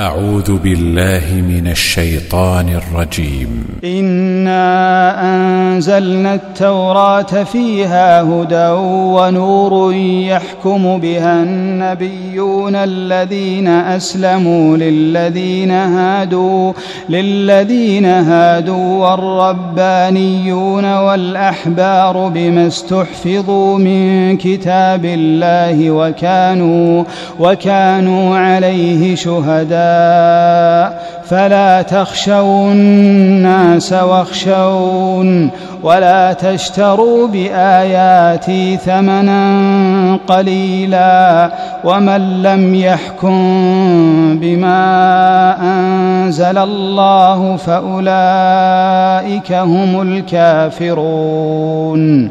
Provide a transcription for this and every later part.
أعوذ بالله من الشيطان الرجيم. إنا أنزلنا التوراة فيها هدى ونور يحكم بها النبيون الذين أسلموا للذين هادوا للذين هادوا والربانيون والأحبار بما استحفظوا من كتاب الله وكانوا وكانوا عليه شهداء. فلا تخشوا الناس واخشون ولا تشتروا بآياتي ثمنا قليلا ومن لم يحكم بما أنزل الله فأولئك هم الكافرون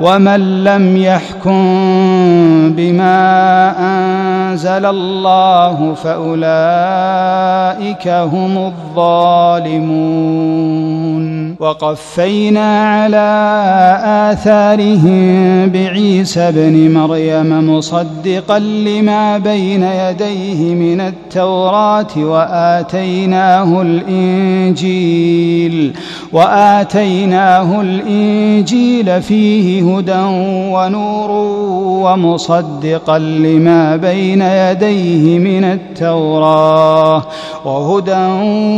ومن لم يحكم بما انزل الله فاولئك هم الظالمون وقفينا على اثارهم بعيسى ابن مريم مصدقا لما بين يديه من التوراه واتيناه الانجيل وآتيناه الإنجيل فيه هدى ونور ومصدقا لما بين يديه من التوراة وهدى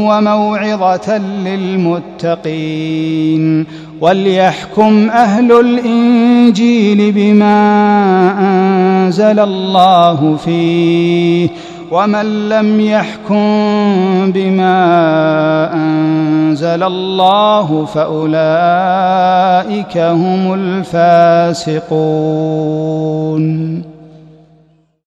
وموعظة للمتقين وليحكم أهل الإنجيل بما أنزل الله فيه ومن لم يحكم بما أنزل الله فأولئك هم الفاسقون.